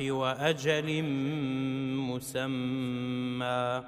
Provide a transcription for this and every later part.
وأجل مسمى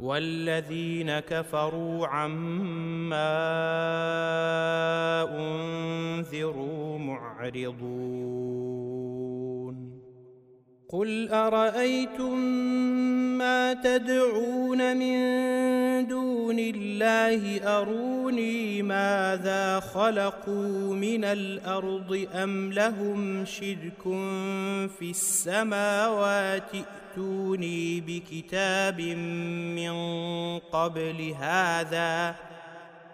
والذين كفروا عما أنذروا معرضون. قل أرأيتم ما تدعون من دون الله أروني ماذا خلقوا من الأرض أم لهم شرك في السماوات ائتوني بكتاب من قبل هذا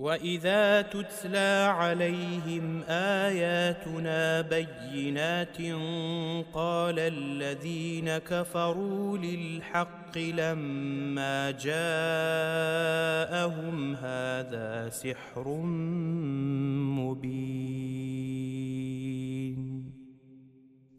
واذا تتلى عليهم اياتنا بينات قال الذين كفروا للحق لما جاءهم هذا سحر مبين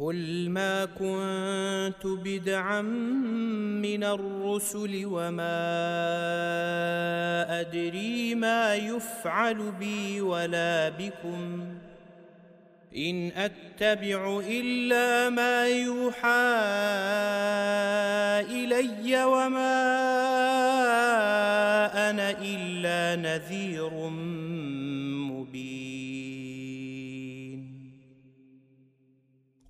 قل ما كنت بدعا من الرسل وما ادري ما يفعل بي ولا بكم ان اتبع الا ما يوحى الي وما أنا الا نذير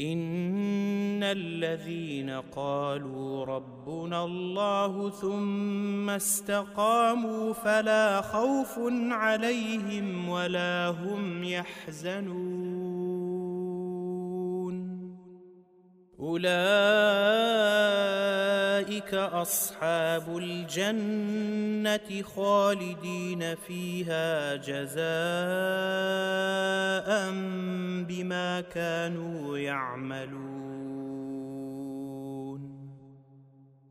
إن الذين قالوا ربنا الله ثم استقاموا فلا خوف عليهم ولا هم يحزنون. أولئك أصحاب الجنة خالدين فيها جزاء بما كانوا يعملون.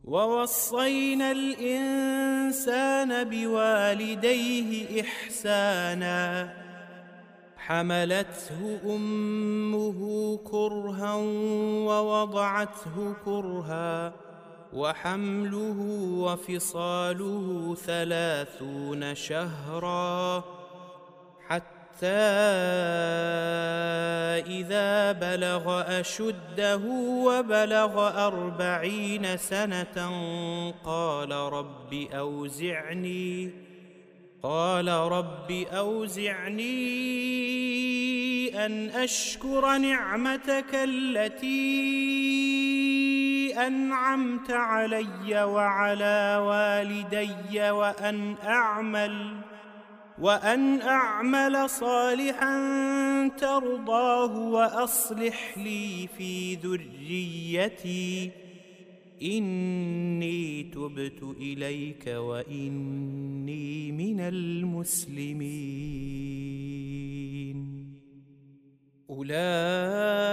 ووصينا الإنسان بوالديه إحسانا. حملته أمه كرها ووضعته كرها. وحمله وفصاله ثلاثون شهرا حتى إذا بلغ أشده وبلغ أربعين سنة قال رب أوزعني قال رب أوزعني أن أشكر نعمتك التي أنعمت علي وعلى والدي وأن أعمل وأن أعمل صالحا ترضاه وأصلح لي في ذريتي. إني تبت إليك وإني من المسلمين. أولئك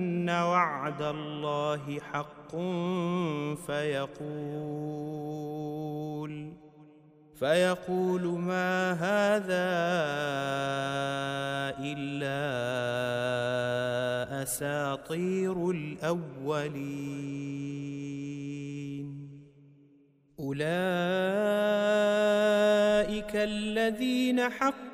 وعد الله حق فيقول فيقول ما هذا إلا أساطير الأولين أولئك الذين حق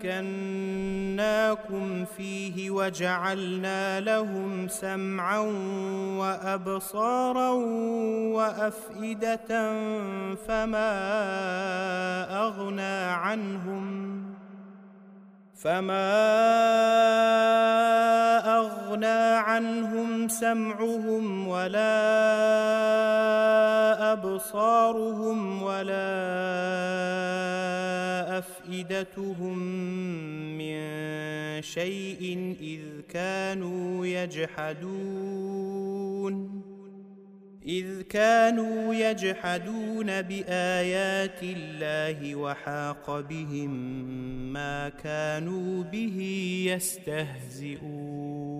مكناكم فيه وجعلنا لهم سمعا وأبصارا وأفئدة فما أغنى عنهم فما أغنى عنهم سمعهم ولا أبصارهم ولا أفئدتهم من شيء إذ كانوا يجحدون إذ كانوا يجحدون بآيات الله وحاق بهم ما كانوا به يستهزئون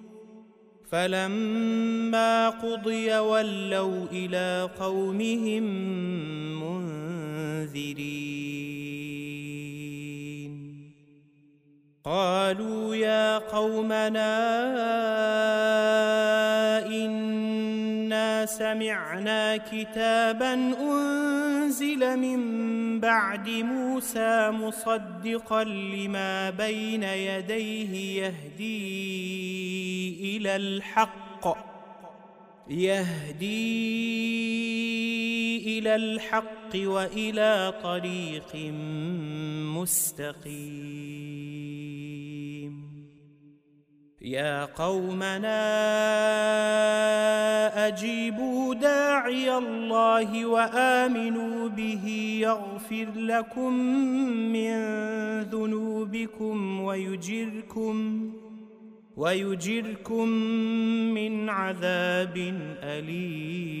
فلما قضي ولوا إلى قومهم منذرين. قالوا يا قومنا سمعنا كتابا أنزل من بعد موسى مصدقا لما بين يديه يهدي إلى الحق يهدي إلى الحق وإلى طريق مستقيم يا قومنا أجيبوا داعي الله وآمنوا به يغفر لكم من ذنوبكم ويجركم ويجركم من عذاب أليم.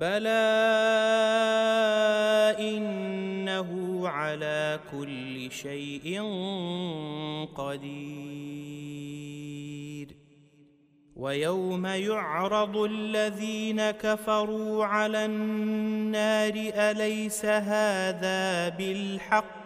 بلى إنه على كل شيء قدير ويوم يعرض الذين كفروا على النار أليس هذا بالحق